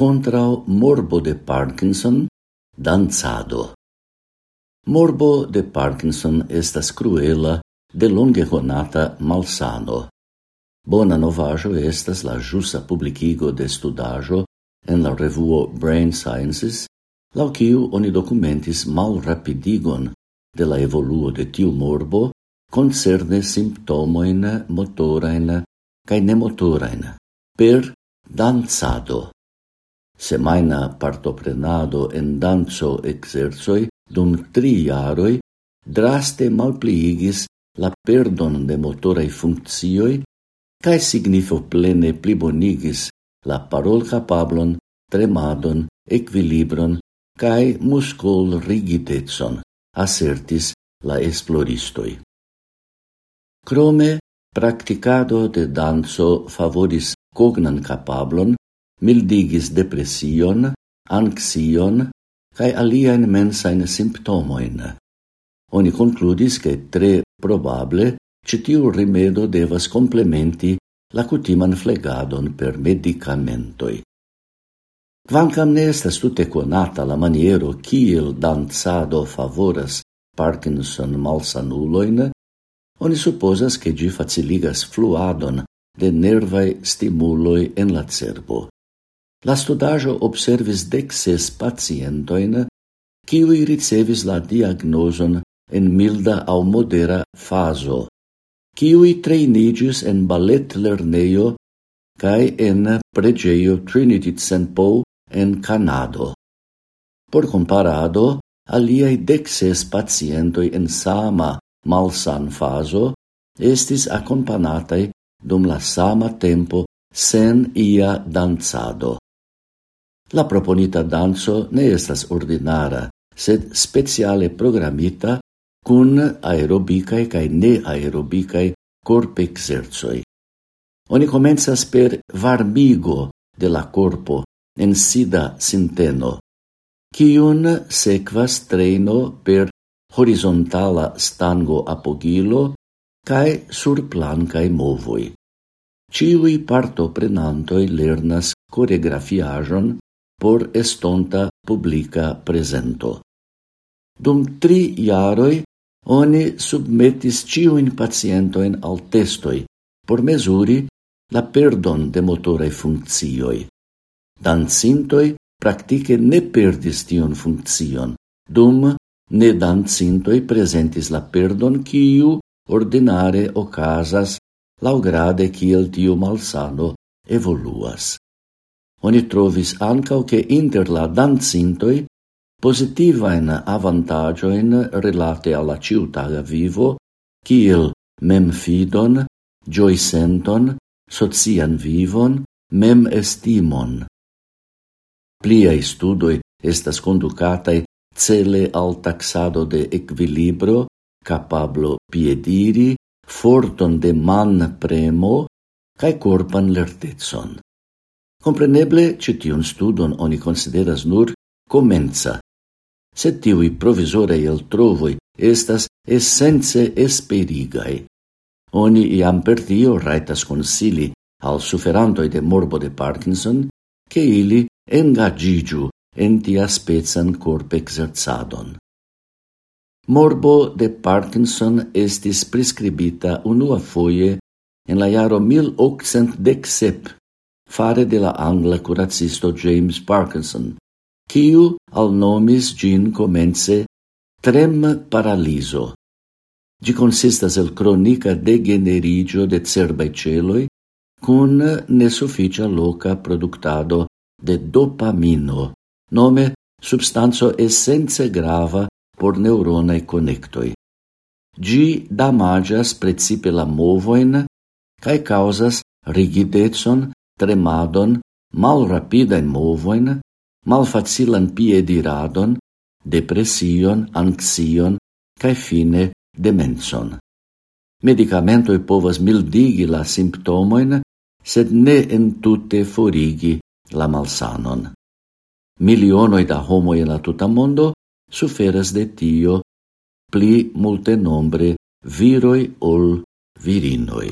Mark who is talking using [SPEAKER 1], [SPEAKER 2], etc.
[SPEAKER 1] contra morbo de Parkinson, danzado. Morbo de Parkinson estas cruela, de longe conata malsano. Bona novajo estas la jusa publicigo de studajo en la revuo Brain Sciences, lau quiu oni documentis mal rapidigon de la evoluo de tiu morbo concerne simptomoin motorain cae nemotorain per danzado semaina partoprenado en danzo exerzoi dum tri jaroj draste malpliigis la perdon de motorai funccioi cae signifo plene plibonigis la parolkapablon, tremadon, equilibron cae muscol rigidetson, assertis la esploristoi. Crome, practicado de danzo favoris cognan capablon mildigis depression, anxion cae aliaen mensajn symptomoin. Oni concludis che tre probable citiu rimedo devas complementi la cutiman flegadon per medicamentoi. Quancam ne estas tutte conata la maniero kiel danzado favoras Parkinson malsanuloin, oni supposas che gi faciligas fluadon de nervae stimuloi en la cerbo. La studajo observis dexes pacientoin, kiui ricevis la diagnoson en milda au modera fazo, kiui treinigis en baletlernejo cae en pregeio Trinity St. Paul en Canado. Por comparado, aliai dexes pacientoi en sama malsan fazo estis accompanatai dum la sama tempo sen ia danzado. La proponita danzo ne estas ordinara, sed speciale programita cun aerobicae cae neaerobicae corp exerzoi. Oni comenzas per varmigo de la corpo en sida sinteno, cion sequas treino per horizontala stango apogilo cae surplancae movoi. Ciui parto prenantoi lernas coregrafiajon por estonta publica presento. Dum tri iaroi, oni submetis ciuin pacientoin al testoi por mesuri la perdon de motorei funccioi. Dancintoi practice ne perdis tion funccion, dum ne dancintoi presentis la perdon ciu ordinare ocasas laugrade ciel tiu malsano evoluas. Oni trovis ancau che inter la dancintoi positivain avantagioin relate alla ciutaga vivo, kiel memfidon, gioisenton, socian vivon, mem estimon. Pliai studoi estas conducatai cele al taxado de equilibro, capablo piediri, forton de man premo, cae corpan lertetson. Compreneble, ĉi tion studon oni consideras nur comenza. sed tivi provisorei el trovoi estas essence esperigai. Oni iam per tio raitas consili al suferantoi de morbo de Parkinson, che ili engagigiu en tia spezan corp exerzadon. Morbo de Parkinson estis prescribita unua foie en la jaro 1817 fare de la angla curacisto James Parkinson, quiu alnomis gin comence trem paraliso. Gi consistas el cronica degenerigio de cerbai celoi cun nesufficia loca productado de dopamino, nome substanzo essence grava por neuronae connectoi. Gi damagias precipe la movoin cae causas rigidetson tremadon, mal malrapidain movoin, malfacilan piediradon, depression, anxion, cae fine demenson. Medicamentoi povas mildigi la simptomoin, sed ne entute forigi la malsanon. Milionoi da homoi in la tuta mondo suferas de tio pli multenombre viroi ol virinoi.